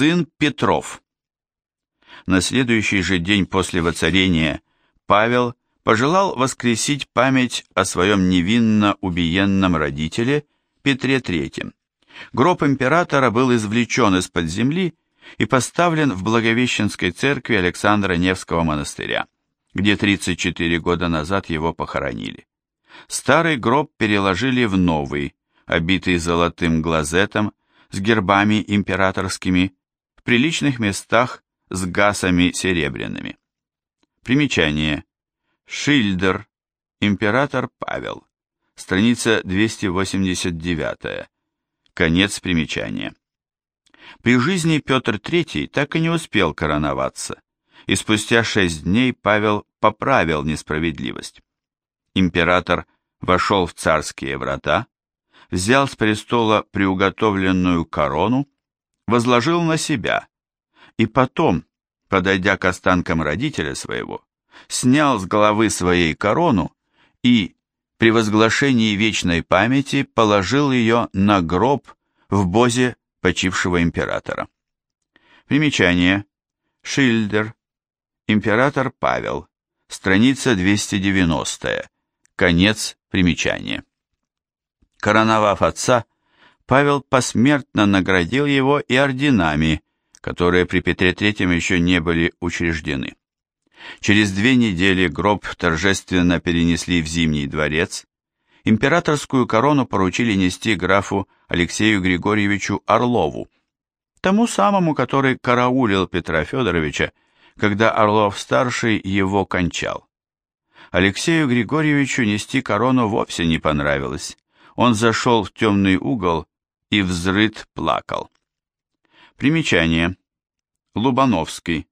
Сын Петров. На следующий же день после воцарения Павел пожелал воскресить память о своем невинно убиенном родителе Петре III. Гроб императора был извлечен из-под земли и поставлен в Благовещенской церкви Александра Невского монастыря, где 34 года назад его похоронили. Старый гроб переложили в новый, обитый золотым глазетом, с гербами императорскими, приличных местах с гасами серебряными. Примечание. Шильдер. Император Павел. Страница 289. Конец примечания. При жизни Петр III так и не успел короноваться, и спустя шесть дней Павел поправил несправедливость. Император вошел в царские врата, взял с престола приуготовленную корону, возложил на себя, и потом, подойдя к останкам родителя своего, снял с головы своей корону и, при возглашении вечной памяти, положил ее на гроб в бозе почившего императора. Примечание. Шильдер. Император Павел. Страница 290. Конец примечания. Короновав отца, Павел посмертно наградил его и орденами, которые при Петре III еще не были учреждены. Через две недели гроб торжественно перенесли в Зимний дворец, императорскую корону поручили нести графу Алексею Григорьевичу Орлову, тому самому, который караулил Петра Федоровича, когда Орлов-старший его кончал. Алексею Григорьевичу нести корону вовсе не понравилось. Он зашел в темный угол и взрыт плакал. Примечание. Лубановский.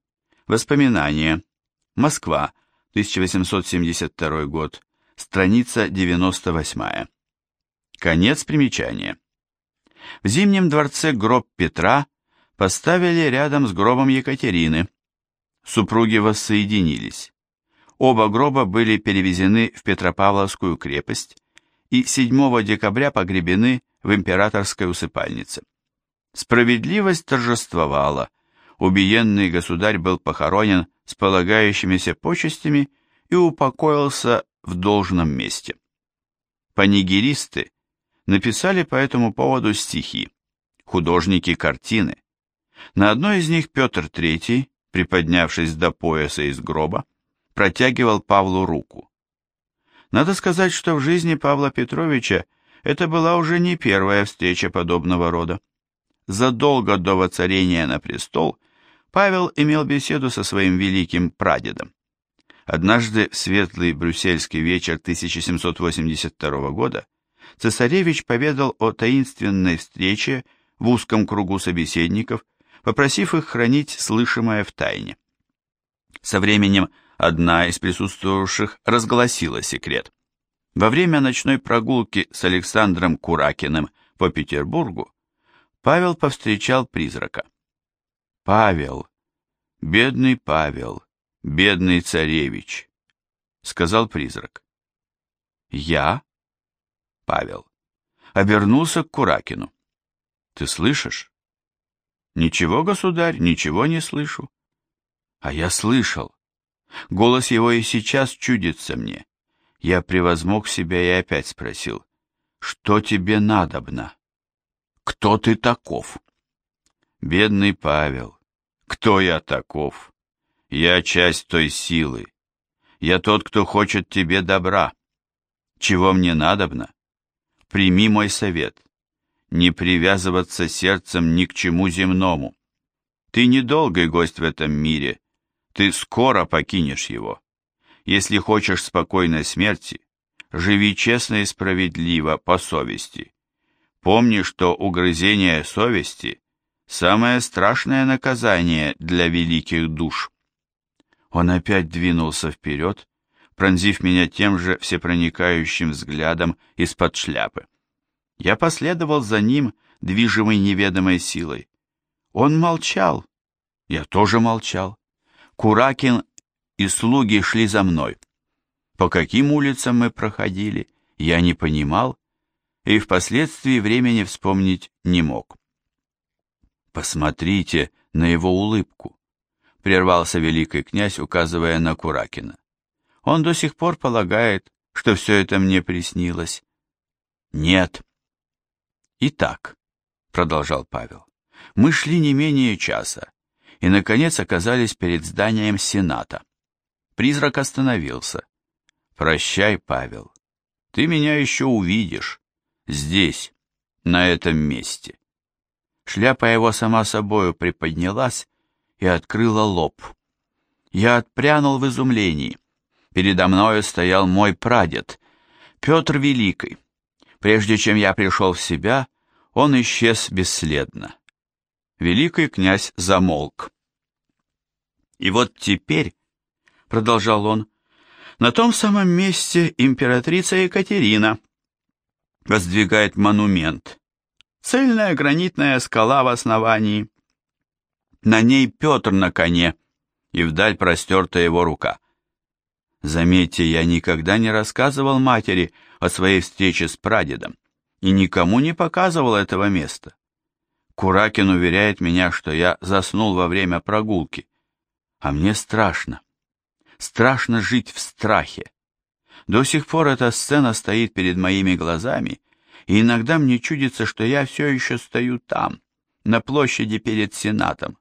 Воспоминания. Москва, 1872 год. Страница 98. Конец примечания. В Зимнем дворце гроб Петра поставили рядом с гробом Екатерины. Супруги воссоединились. Оба гроба были перевезены в Петропавловскую крепость и 7 декабря погребены в императорской усыпальнице. Справедливость торжествовала, убиенный государь был похоронен с полагающимися почестями и упокоился в должном месте. Панигеристы написали по этому поводу стихи, художники картины. На одной из них Петр III, приподнявшись до пояса из гроба, протягивал Павлу руку. Надо сказать, что в жизни Павла Петровича это была уже не первая встреча подобного рода. Задолго до воцарения на престол Павел имел беседу со своим великим прадедом. Однажды в светлый брюссельский вечер 1782 года цесаревич поведал о таинственной встрече в узком кругу собеседников, попросив их хранить слышимое в тайне. Со временем одна из присутствовавших разгласила секрет. Во время ночной прогулки с Александром Куракиным по Петербургу Павел повстречал призрака. «Павел, бедный Павел, бедный царевич», — сказал призрак. «Я?» Павел. Обернулся к Куракину. «Ты слышишь?» «Ничего, государь, ничего не слышу». «А я слышал. Голос его и сейчас чудится мне. Я превозмог себя и опять спросил, что тебе надобно? Кто ты таков? Бедный Павел, кто я таков? Я часть той силы. Я тот, кто хочет тебе добра. Чего мне надобно? Прими мой совет. Не привязываться сердцем ни к чему земному. Ты недолгий гость в этом мире, ты скоро покинешь его. Если хочешь спокойной смерти, живи честно и справедливо по совести. Помни, что угрызение совести – самое страшное наказание для великих душ. Он опять двинулся вперед, пронзив меня тем же всепроникающим взглядом из-под шляпы. Я последовал за ним, движимый неведомой силой. Он молчал, я тоже молчал. Куракин и слуги шли за мной. По каким улицам мы проходили, я не понимал и впоследствии времени вспомнить не мог. «Посмотрите на его улыбку. Прервался великий князь, указывая на Куракина. Он до сих пор полагает, что все это мне приснилось. Нет. Итак, продолжал Павел, мы шли не менее часа и, наконец, оказались перед зданием Сената. Призрак остановился. Прощай, Павел, ты меня еще увидишь. Здесь, на этом месте. Шляпа его сама собою приподнялась и открыла лоб. Я отпрянул в изумлении. Передо мною стоял мой прадед, Петр Великий. Прежде чем я пришел в себя, он исчез бесследно. Великий князь замолк. И вот теперь, продолжал он, на том самом месте императрица Екатерина воздвигает монумент. Цельная гранитная скала в основании. На ней Петр на коне, и вдаль простерта его рука. Заметьте, я никогда не рассказывал матери о своей встрече с прадедом и никому не показывал этого места. Куракин уверяет меня, что я заснул во время прогулки, а мне страшно. Страшно жить в страхе. До сих пор эта сцена стоит перед моими глазами, и иногда мне чудится, что я все еще стою там, на площади перед Сенатом.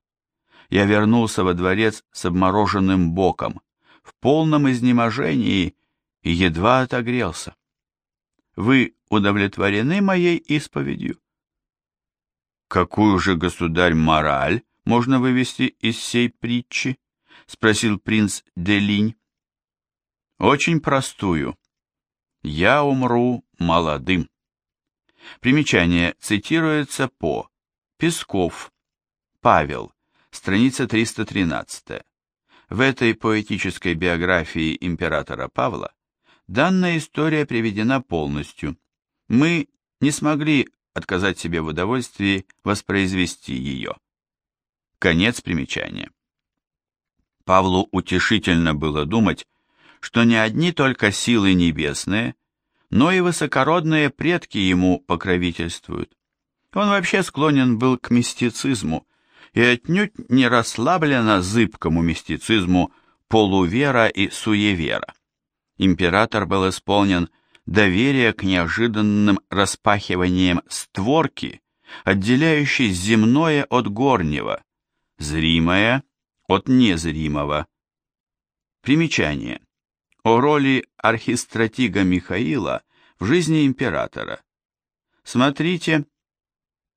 Я вернулся во дворец с обмороженным боком, в полном изнеможении и едва отогрелся. Вы удовлетворены моей исповедью? Какую же, государь, мораль можно вывести из сей притчи? Спросил принц Делинь. Очень простую. Я умру молодым. Примечание цитируется по Песков, Павел, страница 313. В этой поэтической биографии императора Павла данная история приведена полностью. Мы не смогли отказать себе в удовольствии воспроизвести ее. Конец примечания. Павлу утешительно было думать, что не одни только силы небесные, но и высокородные предки ему покровительствуют. Он вообще склонен был к мистицизму, и отнюдь не расслабленно зыбкому мистицизму полувера и суевера. Император был исполнен доверия к неожиданным распахиваниям створки, отделяющей земное от горнего, зримое от незримого. Примечание. О роли архистратига Михаила в жизни императора. Смотрите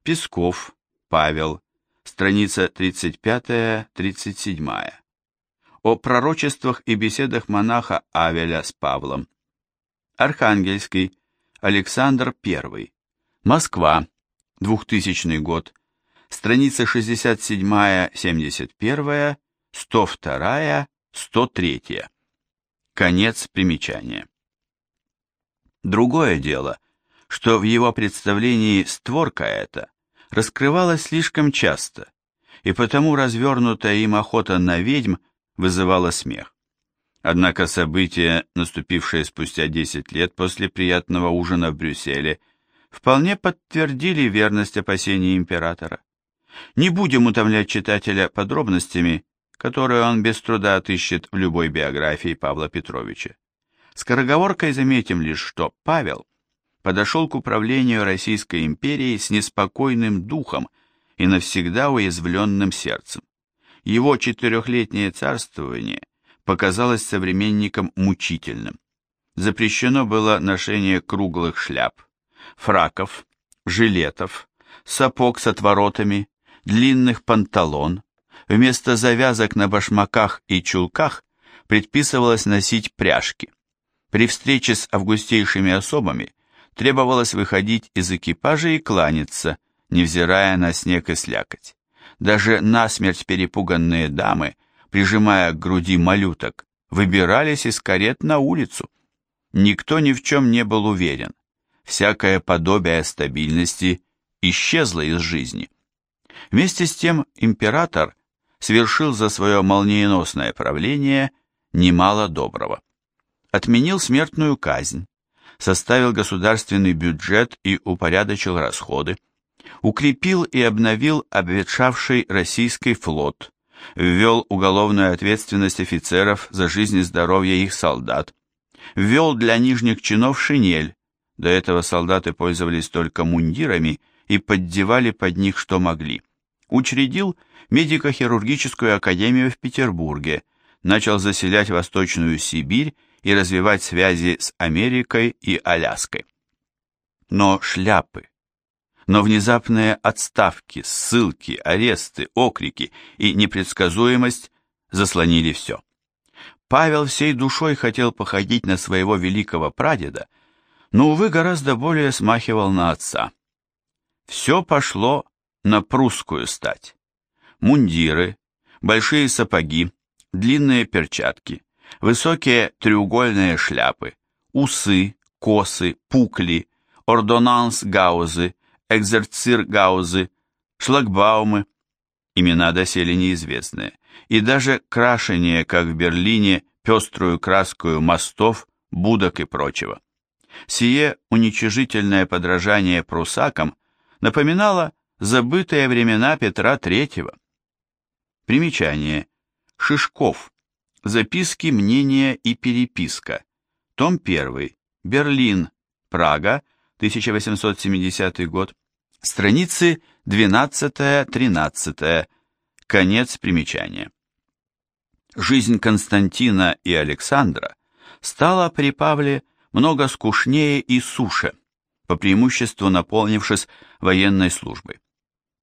Песков, Павел, страница 35-37. О пророчествах и беседах монаха Авеля с Павлом. Архангельский, Александр I. Москва, 2000 год. Страница 67-71, 102, 103. Конец примечания. Другое дело, что в его представлении створка эта раскрывалась слишком часто, и потому развернутая им охота на ведьм вызывала смех. Однако события, наступившие спустя 10 лет после приятного ужина в Брюсселе, вполне подтвердили верность опасений императора. Не будем утомлять читателя подробностями, которые он без труда отыщет в любой биографии Павла Петровича. Скороговоркой заметим лишь, что Павел подошел к управлению Российской империей с неспокойным духом и навсегда уязвленным сердцем. Его четырехлетнее царствование показалось современникам мучительным. Запрещено было ношение круглых шляп, фраков, жилетов, сапог с отворотами, длинных панталон. Вместо завязок на башмаках и чулках предписывалось носить пряжки. При встрече с августейшими особами требовалось выходить из экипажа и кланяться, невзирая на снег и слякоть. Даже насмерть перепуганные дамы, прижимая к груди малюток, выбирались из карет на улицу. Никто ни в чем не был уверен. Всякое подобие стабильности исчезло из жизни. Вместе с тем император совершил за свое молниеносное правление немало доброго. Отменил смертную казнь, составил государственный бюджет и упорядочил расходы, укрепил и обновил обветшавший российский флот, ввел уголовную ответственность офицеров за жизнь и здоровье их солдат, ввел для нижних чинов шинель, до этого солдаты пользовались только мундирами и поддевали под них что могли, учредил медико-хирургическую академию в Петербурге, начал заселять Восточную Сибирь и развивать связи с Америкой и Аляской. Но шляпы, но внезапные отставки, ссылки, аресты, окрики и непредсказуемость заслонили все. Павел всей душой хотел походить на своего великого прадеда, но, увы, гораздо более смахивал на отца. Все пошло на прусскую стать. Мундиры, большие сапоги, длинные перчатки, высокие треугольные шляпы, усы, косы, пукли, ордонанс-гаузы, экзерцир-гаузы, шлагбаумы, имена доселе неизвестные, и даже крашение, как в Берлине, пеструю краскую мостов, будок и прочего. Сие уничижительное подражание прусакам напоминало забытые времена Петра III. Примечание. Шишков. Записки, мнения и переписка. Том 1. Берлин. Прага. 1870 год. Страницы 12-13. Конец примечания. Жизнь Константина и Александра стала при Павле много скучнее и суше, по преимуществу наполнившись военной службой.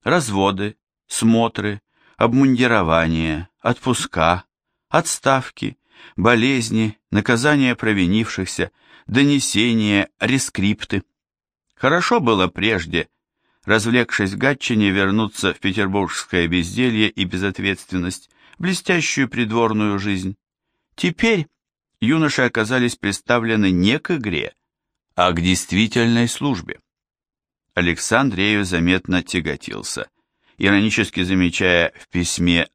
Разводы, смотры, обмундирование, отпуска, отставки, болезни, наказания провинившихся, донесения, рескрипты. Хорошо было прежде, развлекшись в Гатчине, вернуться в петербургское безделье и безответственность, блестящую придворную жизнь. Теперь юноши оказались представлены не к игре, а к действительной службе. Александр ею заметно тяготился, иронически замечая в письме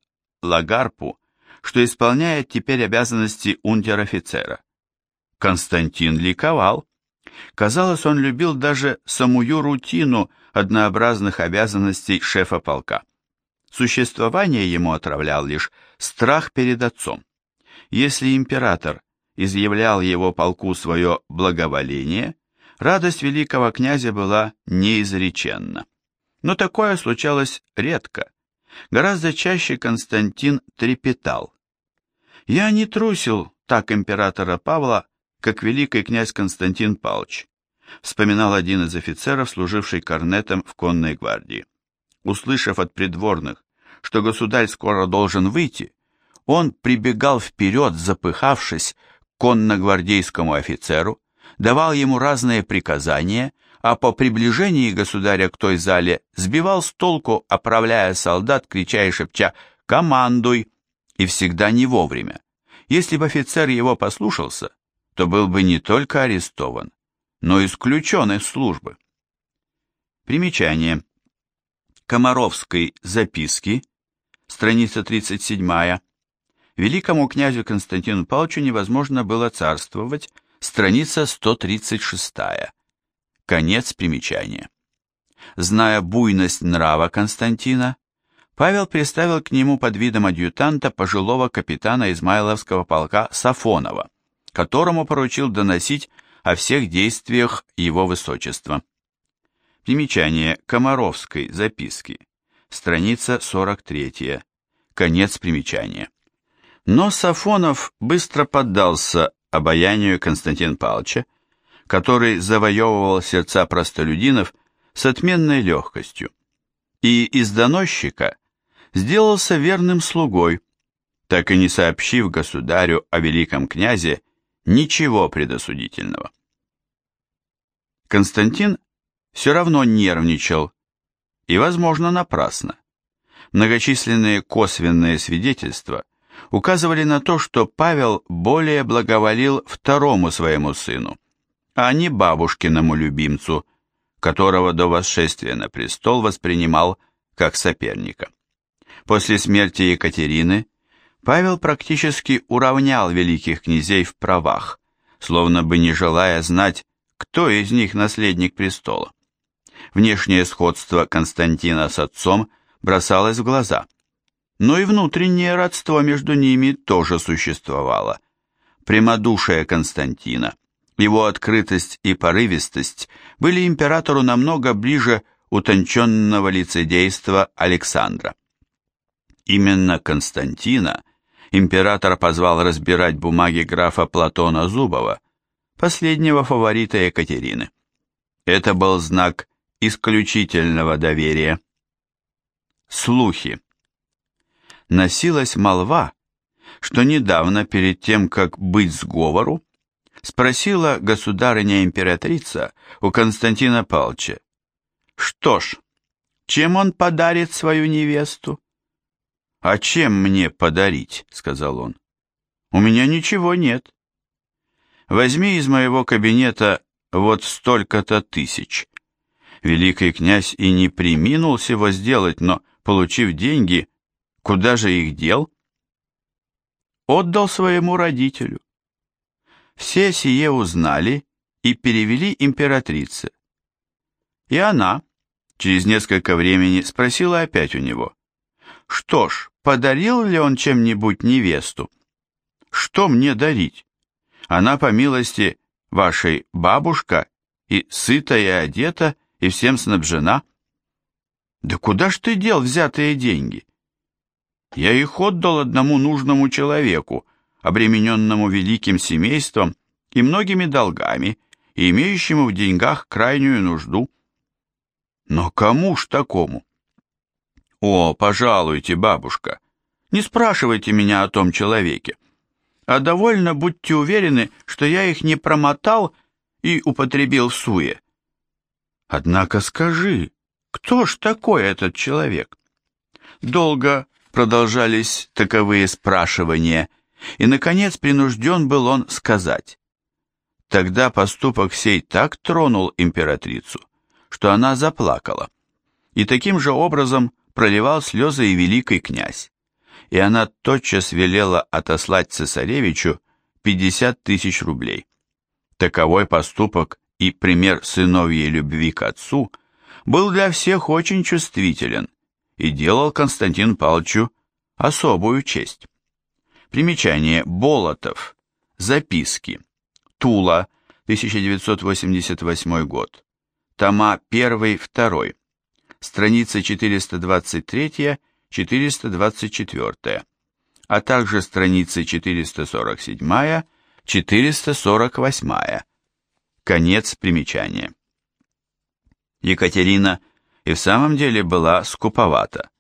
Лагарпу, что исполняет теперь обязанности унтер-офицера. Константин ликовал. Казалось, он любил даже самую рутину однообразных обязанностей шефа полка. Существование ему отравлял лишь страх перед отцом. Если император изъявлял его полку свое благоволение, радость великого князя была неизреченна. Но такое случалось редко. Гораздо чаще Константин трепетал. «Я не трусил так императора Павла, как великий князь Константин Павлович», вспоминал один из офицеров, служивший корнетом в конной гвардии. Услышав от придворных, что государь скоро должен выйти, он прибегал вперед, запыхавшись, конногвардейскому офицеру, давал ему разные приказания, а по приближении государя к той зале сбивал с толку, оправляя солдат, крича и шепча «Командуй!» и всегда не вовремя. Если бы офицер его послушался, то был бы не только арестован, но исключен из службы. Примечание. Комаровской записки, страница 37 великому князю Константину Павловичу невозможно было царствовать, страница 136. Конец примечания. Зная буйность нрава Константина, Павел приставил к нему под видом адъютанта пожилого капитана Измайловского полка Сафонова, которому поручил доносить о всех действиях его высочества. Примечание Комаровской записки. Страница 43. Конец примечания. Но Сафонов быстро поддался обаянию Константина Павловича, который завоевывал сердца простолюдинов с отменной легкостью, и из доносчика сделался верным слугой, так и не сообщив государю о великом князе ничего предосудительного. Константин все равно нервничал, и, возможно, напрасно. Многочисленные косвенные свидетельства указывали на то, что Павел более благоволил второму своему сыну, а не бабушкиному любимцу, которого до восшествия на престол воспринимал как соперника. После смерти Екатерины Павел практически уравнял великих князей в правах, словно бы не желая знать, кто из них наследник престола. Внешнее сходство Константина с отцом бросалось в глаза, но и внутреннее родство между ними тоже существовало. Прямодушие Константина, его открытость и порывистость были императору намного ближе утонченного лицедейства Александра. Именно Константина император позвал разбирать бумаги графа Платона Зубова, последнего фаворита Екатерины. Это был знак исключительного доверия. Слухи. Носилась молва, что недавно, перед тем, как быть сговору, спросила государыня-императрица у Константина Павловича, что ж, чем он подарит свою невесту? «А чем мне подарить?» — сказал он. «У меня ничего нет. Возьми из моего кабинета вот столько-то тысяч». Великий князь и не приминул сего сделать, но, получив деньги, куда же их дел? Отдал своему родителю. Все сие узнали и перевели императрице. И она, через несколько времени, спросила опять у него, «Что ж, Подарил ли он чем-нибудь невесту? Что мне дарить? Она, по милости вашей бабушка, и сыта, и одета, и всем снабжена. Да куда ж ты дел взятые деньги? Я их отдал одному нужному человеку, обремененному великим семейством и многими долгами, и имеющему в деньгах крайнюю нужду. Но кому ж такому? «О, пожалуйте, бабушка, не спрашивайте меня о том человеке, а довольно будьте уверены, что я их не промотал и употребил в суе». «Однако скажи, кто ж такой этот человек?» Долго продолжались таковые спрашивания, и, наконец, принужден был он сказать. Тогда поступок сей так тронул императрицу, что она заплакала, и таким же образом проливал слезы и великий князь, и она тотчас велела отослать цесаревичу 50 тысяч рублей. Таковой поступок и пример сыновьей любви к отцу был для всех очень чувствителен и делал Константин Павловичу особую честь. Примечание Болотов. Записки. Тула, 1988 год. Тома 1-2 страницы 423-424, а также страницы 447-448. Конец примечания. Екатерина и в самом деле была скуповата.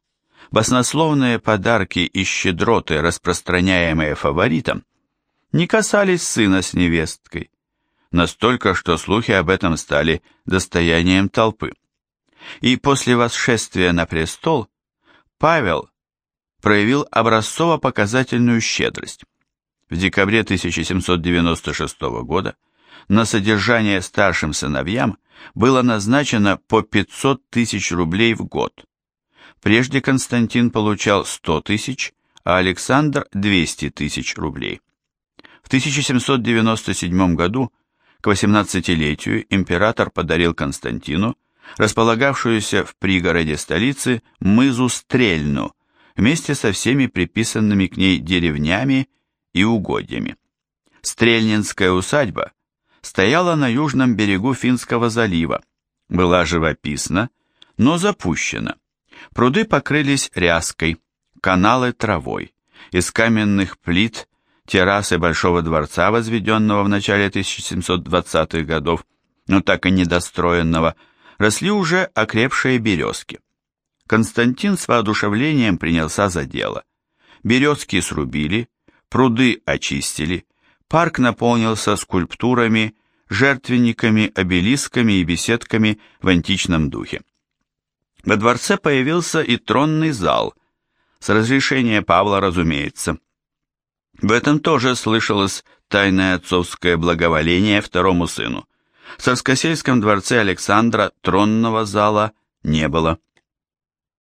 Баснословные подарки и щедроты, распространяемые фаворитом, не касались сына с невесткой, настолько, что слухи об этом стали достоянием толпы и после восшествия на престол Павел проявил образцово-показательную щедрость. В декабре 1796 года на содержание старшим сыновьям было назначено по 500 тысяч рублей в год. Прежде Константин получал 100 тысяч, а Александр 200 тысяч рублей. В 1797 году к 18-летию император подарил Константину располагавшуюся в пригороде столицы мызу Стрельну, вместе со всеми приписанными к ней деревнями и угодьями. Стрельнинская усадьба стояла на южном берегу Финского залива, была живописна, но запущена. Пруды покрылись ряской, каналы травой. Из каменных плит террасы Большого дворца, возведенного в начале 1720-х годов, но так и недостроенного, росли уже окрепшие березки. Константин с воодушевлением принялся за дело. Березки срубили, пруды очистили, парк наполнился скульптурами, жертвенниками, обелисками и беседками в античном духе. Во дворце появился и тронный зал, с разрешения Павла, разумеется. В этом тоже слышалось тайное отцовское благоволение второму сыну. В Царскосельском дворце Александра тронного зала не было.